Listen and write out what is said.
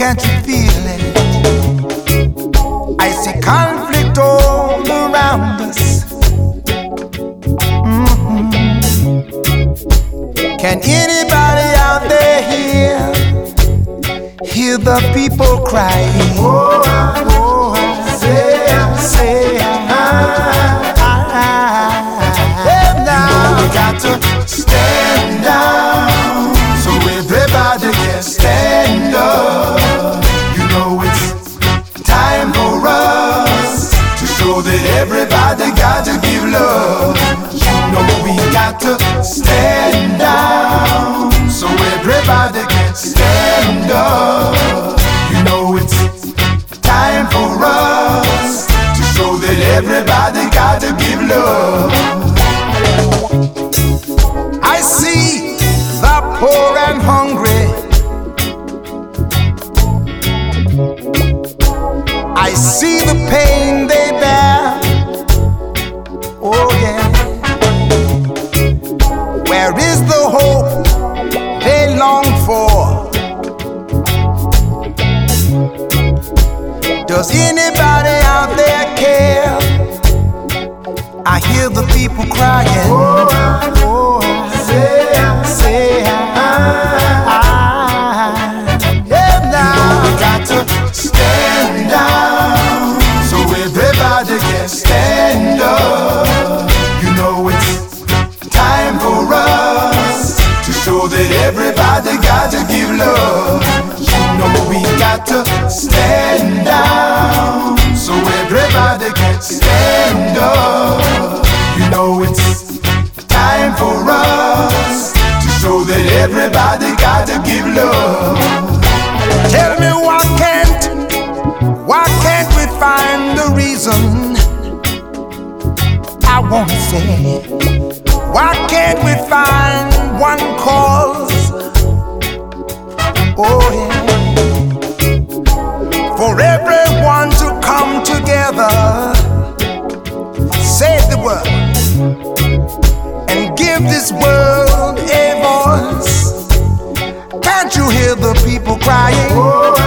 Can't you feel it? I see conflict all around us. Mhm. Can anybody out there hear? Hear the people crying. Oh, that everybody got to give love. Know we got to stand down so everybody can stand up. You know it's time for us to show that everybody got to give love. I see the poor and hungry. I see the pain they bear. I hear the people crying. Say, say, ah, ah. Yeah, now we got to stand down so everybody stand up. You know it's time for us to show that everybody got to give love. You know we got to stand down so everybody can stand up. You know it's time for us to show that everybody got to give love. Tell me why can't, why can't we find the reason? I wanna say, why can't we find one cause? This world a voice. Can't you hear the people crying?